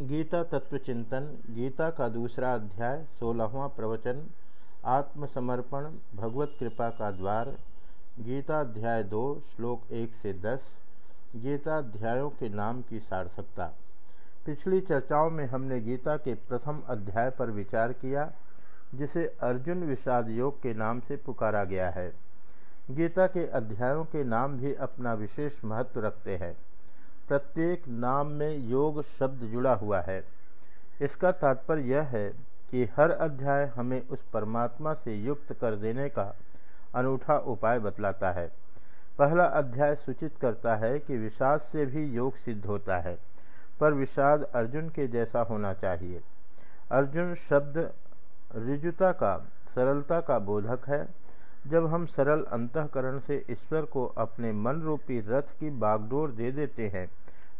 गीता तत्व चिंतन, गीता का दूसरा अध्याय, सोलहवां प्रवचन, आत्मसमर्पण, भगवत कृपा का द्वार गीता अध्याय दो, श्लोक एक से दस गीता अध्यायों के नाम की सार्थकता। पिछली चर्चाओं में हमने गीता के प्रथम अध्याय पर विचार किया, जिसे अर्जुन विषाद योग के नाम से पुकारा गया है। गीता के अध्यायों के नाम भी अपना विशेष महत्व रखते हैं। प्रत्येक नाम में योग शब्द जुड़ा हुआ है। इसका तात्पर्य यह है कि हर अध्याय हमें उस परमात्मा से युक्त कर देने का अनूठा उपाय बतलाता है। पहला अध्याय सूचित करता है कि विषाद से भी योग सिद्ध होता है, पर विषाद अर्जुन के जैसा होना चाहिए। अर्जुन शब्द ऋजुता का, सरलता का बोधक है जब हम सरल अंतकरण से ईश्वर को अपने मन रूपी रथ की बागडोर दे देते हैं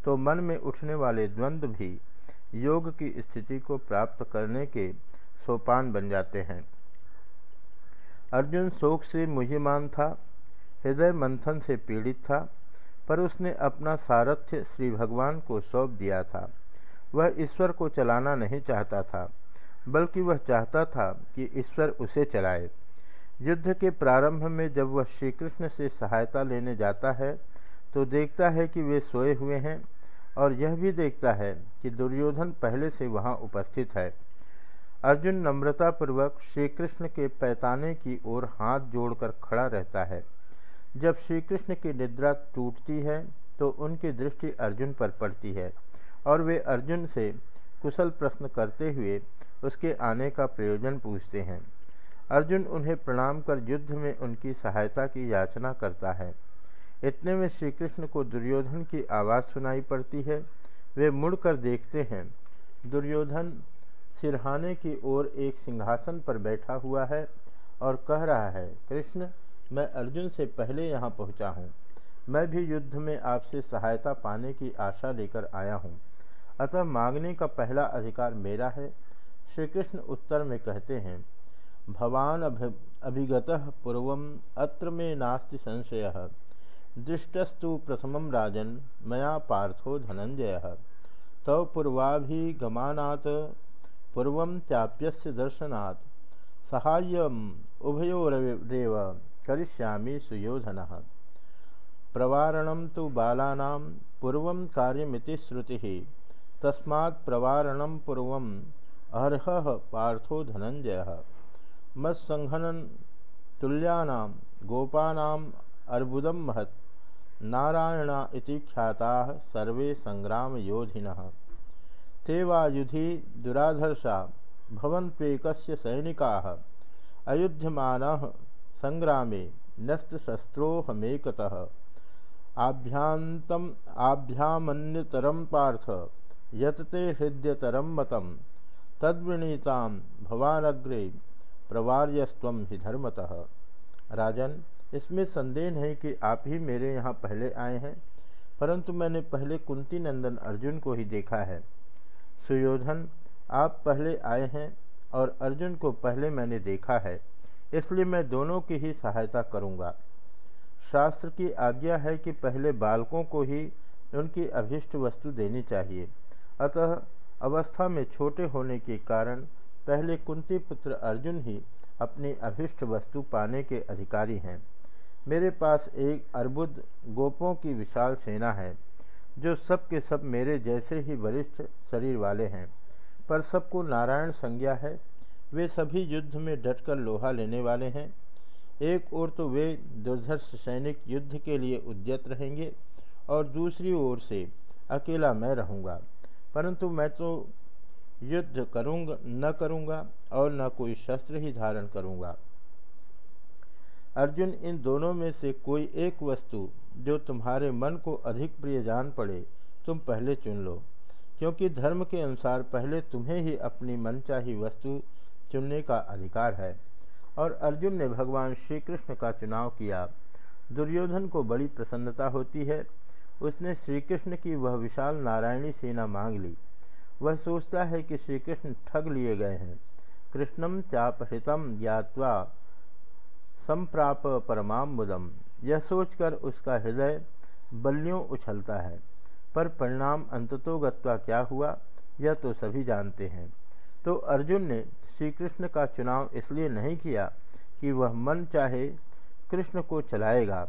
तो मन में उठने वाले द्वंद्व भी योग की स्थिति को प्राप्त करने के सोपान बन जाते हैं। अर्जुन शोक से मुहिमान था, हृदय मंथन से पीड़ित था, पर उसने अपना सारथ्य श्री भगवान को सौंप दिया था। वह ईश्वर को चलाना नहीं चाहता था, बल्कि वह चाहता था कि ईश्वर उसे चलाए। युद्ध के प्रारंभ में जब वह श्री कृष्ण से सहायता लेने जाता है तो देखता है कि वे सोए हुए हैं और यह भी देखता है कि दुर्योधन पहले से वहाँ उपस्थित है। अर्जुन नम्रतापूर्वक श्री कृष्ण के पैताने की ओर हाथ जोड़कर खड़ा रहता है। जब श्री कृष्ण की निद्रा टूटती है तो उनकी दृष्टि अर्जुन पर पड़ती है और वे अर्जुन से कुशल प्रश्न करते हुए उसके आने का प्रयोजन पूछते हैं। अर्जुन उन्हें प्रणाम कर युद्ध में उनकी सहायता की याचना करता है। इतने में श्री कृष्ण को दुर्योधन की आवाज़ सुनाई पड़ती है। वे मुड़कर देखते हैं। दुर्योधन सिरहाने की ओर एक सिंहासन पर बैठा हुआ है और कह रहा है, कृष्ण, मैं अर्जुन से पहले यहाँ पहुँचा हूँ। मैं भी युद्ध में आपसे सहायता पाने की आशा लेकर आया हूँ। अतः मांगने का पहला अधिकार मेरा है। श्री कृष्ण उत्तर में कहते हैं भवान अभिगत पूर्व अत्र मे नास्ति संशय। दृष्टस्तु प्रथम राजन, मया पार्थो धनंजय तव पूर्वाभिगमानात्, पूर्व चाप्यस्य दर्शनात्। सहाय्यम उभयोरेव करिष्यामि सुयोधन। प्रवारणं तो बालानां पूर्व कार्यमिति श्रुतिः। तस्मात् प्रवारणं पूर्वम् अर्हः पार्थो धनंजयः मत्संहनन तुल्यानाम गोपानाम अर्बुदम महत। नारायणा इति ख्याता सर्वे संग्राम योधिन ते युधि दुराधर्षा, भवन्त्वेकस्य सैनिकाः। अयुध्यमानः संग्रामे नस्तशस्त्रोहमेकतः आभ्यान्तम आभ्यामन्यतरं पार्थ यतते हृदयतरं मतं भवानग्रे प्रवार्यस्व ही धर्मतः। राजन, इसमें संदेह नहीं कि आप ही मेरे यहाँ पहले आए हैं, परंतु मैंने पहले कुंती नंदन अर्जुन को ही देखा है। सुयोधन, आप पहले आए हैं और अर्जुन को पहले मैंने देखा है, इसलिए मैं दोनों की ही सहायता करूँगा। शास्त्र की आज्ञा है कि पहले बालकों को ही उनकी अभिष्ट वस्तु देनी चाहिए। अतः अवस्था में छोटे होने के कारण पहले कुंती पुत्र अर्जुन ही अपनी अभिष्ट वस्तु पाने के अधिकारी हैं। मेरे पास एक अर्बुद गोपों की विशाल सेना है, जो सब के सब मेरे जैसे ही वरिष्ठ शरीर वाले हैं। पर सबको नारायण संज्ञा है। वे सभी युद्ध में डटकर लोहा लेने वाले हैं। एक ओर तो वे दुर्धर्ष सैनिक युद्ध के लिए उद्यत रहेंगे, और दूसरी ओर से अकेला मैं रहूँगा। परंतु मैं तो युद्ध करूँगा, न करूँगा और न कोई शस्त्र ही धारण करूँगा। अर्जुन, इन दोनों में से कोई एक वस्तु जो तुम्हारे मन को अधिक प्रिय जान पड़े, तुम पहले चुन लो, क्योंकि धर्म के अनुसार पहले तुम्हें ही अपनी मनचाही वस्तु चुनने का अधिकार है। और अर्जुन ने भगवान श्री कृष्ण का चुनाव किया। दुर्योधन को बड़ी प्रसन्नता होती है। उसने श्री कृष्ण की वह विशाल नारायणी सेना मांग ली। वह सोचता है कि श्री कृष्ण ठग लिए गए हैं। कृष्णम चापहृतम ज्ञावा संप्राप परमाम यह सोचकर उसका हृदय बल्लियों उछलता है। पर परिणाम अंततोगत्वा क्या हुआ, यह तो सभी जानते हैं। तो अर्जुन ने श्री कृष्ण का चुनाव इसलिए नहीं किया कि वह मन चाहे कृष्ण को चलाएगा,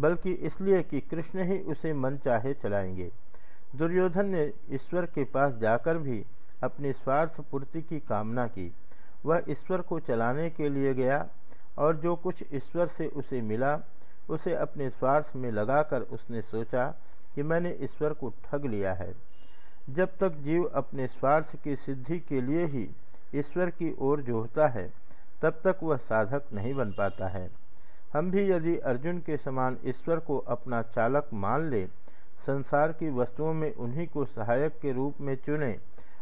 बल्कि इसलिए कि कृष्ण ही उसे मन चाहे चलाएँगे। दुर्योधन ने ईश्वर के पास जाकर भी अपनी स्वार्थ पूर्ति की कामना की। वह ईश्वर को चलाने के लिए गया और जो कुछ ईश्वर से उसे मिला, उसे अपने स्वार्थ में लगाकर उसने सोचा कि मैंने ईश्वर को ठग लिया है। जब तक जीव अपने स्वार्थ की सिद्धि के लिए ही ईश्वर की ओर जोहता है, तब तक वह साधक नहीं बन पाता है। हम भी यदि अर्जुन के समान ईश्वर को अपना चालक मान ले संसार की वस्तुओं में उन्हीं को सहायक के रूप में चुने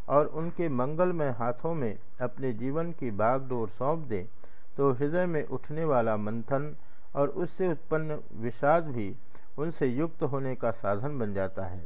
और उनके मंगलमय हाथों में अपने जीवन की बागडोर सौंप दें तो हृदय में उठने वाला मंथन और उससे उत्पन्न विषाद भी उनसे युक्त होने का साधन बन जाता है।